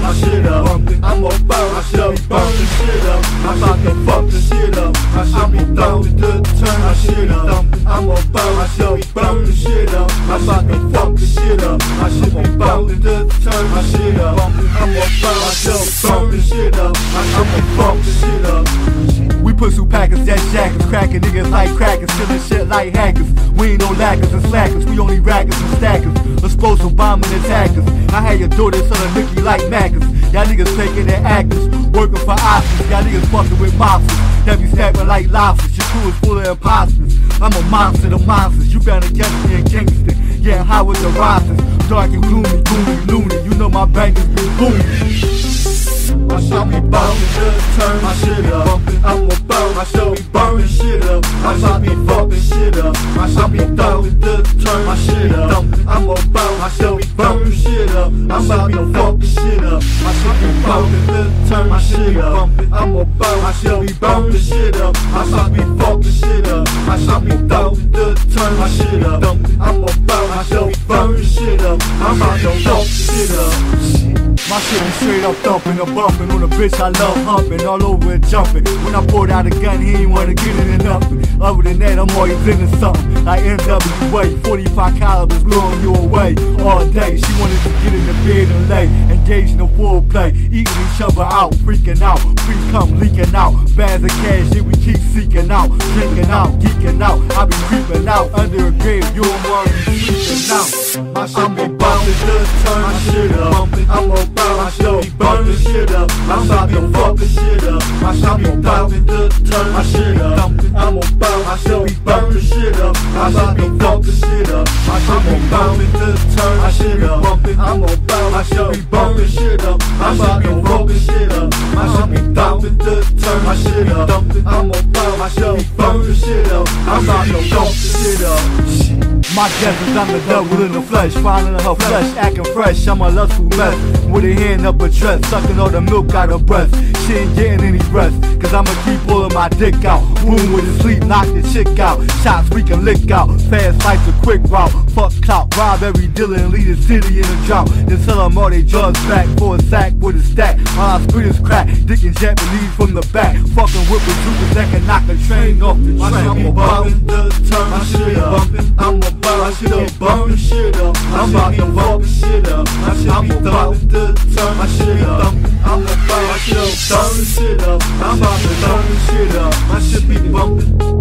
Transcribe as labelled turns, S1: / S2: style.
S1: my shit up. I'm gon' burn, I burn the shit up. I'm about to fuck the shit up. I shall be thumping to turn my shit up. I'm gon' burn, I burn the shit up. I'm about to fuck the shit up. I shall be thumping to turn my shit up. I'm
S2: cracking niggas like crackers, stealing shit like hackers. We ain't no lackers and slackers, we only rackers and stackers. Explosive bombing attackers. I had your daughter son of Nicky like Mackers. Y'all niggas faking their actors, working for Oscars. Y'all niggas fucking with mobsters, that be snapping like lobsters. Your crew is full of imposters. I'm a monster of monsters. You better catch me in Kingston. Yeah, high with the rosters. Dark and gloomy, gloomy, loony. You know my bangers be booming.
S1: I shall be bumping to turn my shit up. I'm gon' burn, I shall be burning shit up. I shall be fucking shit up. I shall be thumping to turn my shit up. I'm gon' burn, I shall be burning shit up. I'm about to fuck shit up. I shall be bumping to turn my shit up. I'm gon' burn, I shall be burning shit up. I shall be fucking shit up. I shall be thumping to turn my shit up. I'm gon' burn, I shall be burning shit up. I'm about to fuck shit up.
S2: My shit be straight up thumping or bumping on a bitch I love humping, all over and jumping. When I pulled out a gun, he ain't wanna get it in nothing. Other than that, I'm always into something. Like NWA, 45 calibers blowing you away all day. She wanted to get in the bed and lay, engaged in the foreplay, eating each other out, freaking out, We come leaking out. Bags of cash, shit we keep seeking out, drinking out, geeking out. I be creeping out under a grave, you don't want worry, sleeping out.
S1: My shit be bumping, just turn my shit up. I'm burn, my shit be burning shit up. I'm about to fuck the shit up. I'm about to shit up. My shit be bumping, just turn my shit up. I'm gon' burn, my shit be burning shit up. I'm about to fuck shit up. My shit be bumping, just turn my shit up. I'm gon' burn, my shit be burning shit up. I'm about to
S2: My guess is I'm the devil in the flesh, finding her flesh, acting fresh. I'm a lustful mess with a hand up a dress, sucking all the milk out of breath. She ain't getting any rest, cause I'ma keep pulling my dick out. Boom with the sleep, knock the chick out. Shots we can lick out, fast like a quick route. Fuck clout, rob every dealer and lead the city in a drought. Then sell them all they drugs back for a sack with a stack. While I spit his crack, dick and Japanese from the back. Fucking with bazookas that can knock a train off the
S1: My shit
S2: train.
S1: be bumping, just turn my shit up. I'm gon' about to bump this shit up. I'm about to bump this shit up. I'm about to turn my shit up. I'm about to turn this shit up. I'm about to turn this shit up. I should be bumping.